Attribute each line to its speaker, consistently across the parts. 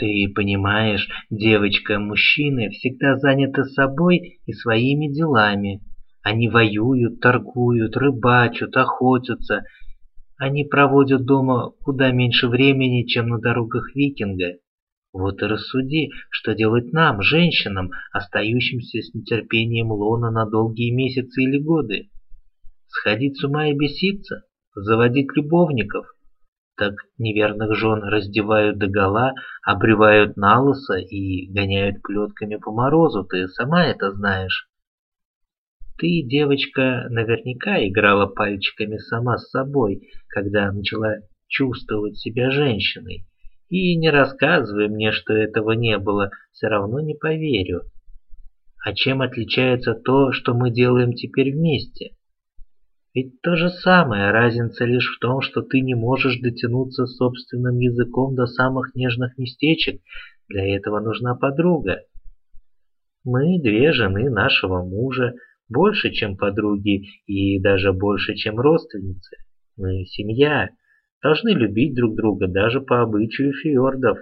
Speaker 1: Ты понимаешь, девочка-мужчины всегда заняты собой и своими делами. Они воюют, торгуют, рыбачат, охотятся. Они проводят дома куда меньше времени, чем на дорогах викинга. Вот и рассуди, что делать нам, женщинам, остающимся с нетерпением лона на долгие месяцы или годы. Сходить с ума и беситься? Заводить любовников? Так неверных жен раздевают догола, обревают на лысо и гоняют плетками по морозу, ты сама это знаешь. Ты, девочка, наверняка играла пальчиками сама с собой, когда начала чувствовать себя женщиной. И не рассказывай мне, что этого не было, все равно не поверю. А чем отличается то, что мы делаем теперь вместе? Ведь то же самое, разница лишь в том, что ты не можешь дотянуться собственным языком до самых нежных местечек, для этого нужна подруга. Мы две жены нашего мужа, больше, чем подруги и даже больше, чем родственницы. Мы семья, должны любить друг друга даже по обычаю фьордов.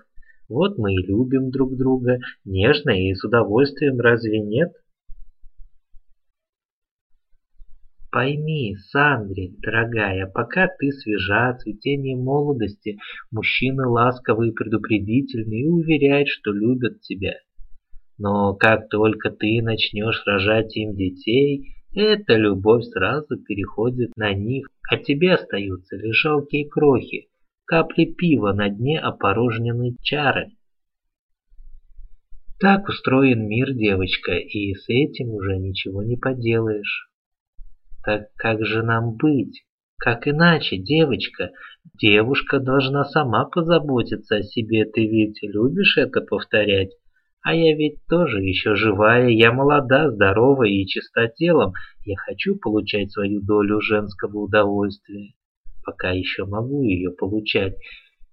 Speaker 1: Вот мы и любим друг друга, нежно и с удовольствием, разве нет? Пойми, Сандри, дорогая, пока ты свежа, цветение молодости, мужчины ласковые и предупредительные и уверяют, что любят тебя. Но как только ты начнешь рожать им детей, эта любовь сразу переходит на них, а тебе остаются лишь жалкие крохи, капли пива на дне опорожненной чары. Так устроен мир, девочка, и с этим уже ничего не поделаешь. Так как же нам быть? Как иначе, девочка? Девушка должна сама позаботиться о себе, ты ведь любишь это повторять? А я ведь тоже еще живая, я молода, здорова и чиста телом. Я хочу получать свою долю женского удовольствия. Пока еще могу ее получать.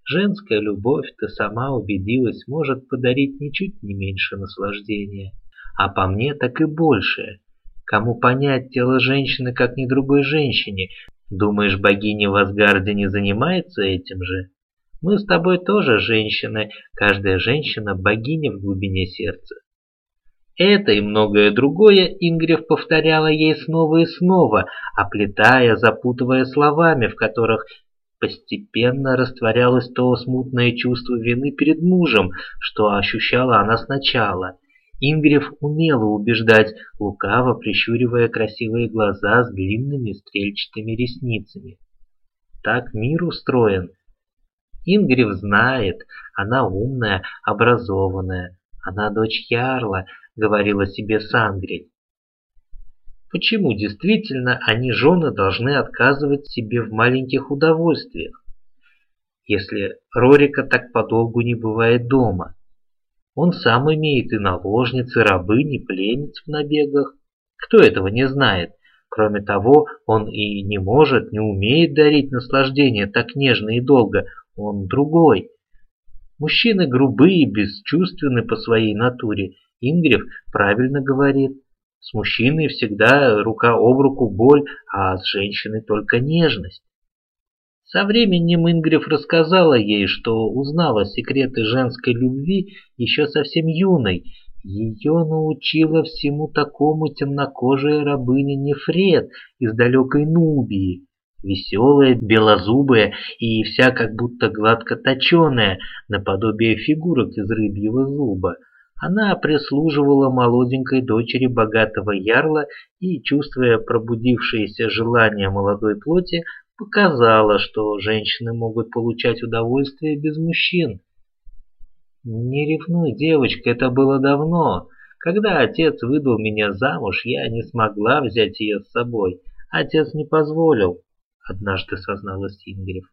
Speaker 1: Женская любовь, ты сама убедилась, может подарить ничуть не меньше наслаждения. А по мне так и больше. Кому понять тело женщины, как ни другой женщине? Думаешь, богиня в Асгарде не занимается этим же? Мы с тобой тоже женщины, каждая женщина богиня в глубине сердца. Это и многое другое Ингрев повторяла ей снова и снова, оплетая, запутывая словами, в которых постепенно растворялось то смутное чувство вины перед мужем, что ощущала она сначала. Ингрев умела убеждать, лукаво прищуривая красивые глаза с длинными стрельчатыми ресницами. Так мир устроен, Ингрев знает, она умная, образованная. Она дочь Ярла, говорила себе Сангрель. Почему действительно они, жены, должны отказывать себе в маленьких удовольствиях, если Рорика так подолгу не бывает дома? Он сам имеет и наложниц, и рабынь, и пленниц в набегах. Кто этого не знает? Кроме того, он и не может, не умеет дарить наслаждение так нежно и долго, он другой. Мужчины грубые, бесчувственны по своей натуре. Ингрев правильно говорит. С мужчиной всегда рука об руку боль, а с женщиной только нежность. Со временем Ингрев рассказала ей, что узнала секреты женской любви еще совсем юной. Ее научила всему такому темнокожая рабыня Нефред из далекой Нубии веселая, белозубая и вся как будто гладко точеная, наподобие фигурок из рыбьего зуба. Она прислуживала молоденькой дочери богатого ярла и, чувствуя пробудившееся желание молодой плоти, показала, что женщины могут получать удовольствие без мужчин. «Не ревнуй, девочка, это было давно. Когда отец выдал меня замуж, я не смогла взять ее с собой. Отец не позволил однажды созналась Ингрев.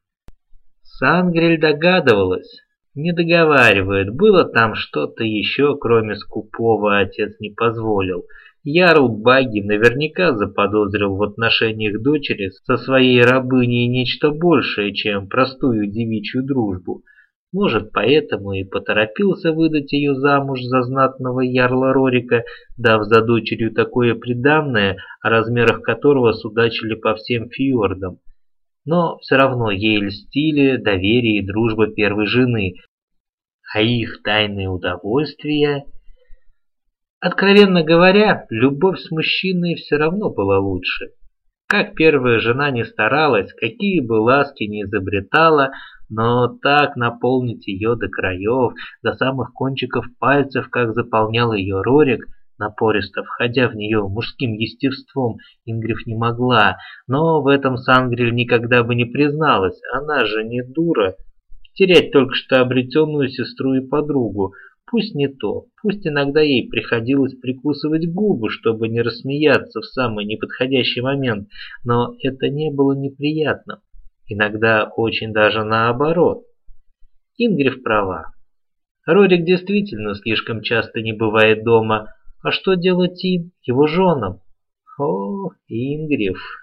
Speaker 1: Сангрель догадывалась. Не договаривает, было там что-то еще, кроме скупого отец не позволил. Ярл Баги наверняка заподозрил в отношениях дочери со своей рабыней нечто большее, чем простую девичью дружбу. Может, поэтому и поторопился выдать ее замуж за знатного ярла Рорика, дав за дочерью такое приданное, о размерах которого судачили по всем фьордам. Но все равно ей льстили доверие и дружба первой жены. а их тайные удовольствия... Откровенно говоря, любовь с мужчиной все равно была лучше. Как первая жена не старалась, какие бы ласки не изобретала, но так наполнить ее до краев, до самых кончиков пальцев, как заполнял ее Рорик, напористо входя в нее мужским естеством, Ингриф не могла, но в этом Сангриль никогда бы не призналась, она же не дура. Терять только что обретенную сестру и подругу, пусть не то, пусть иногда ей приходилось прикусывать губы, чтобы не рассмеяться в самый неподходящий момент, но это не было неприятно. Иногда очень даже наоборот. Ингриф права. Рорик действительно слишком часто не бывает дома, а что делать им, его женам? О, Ингриф!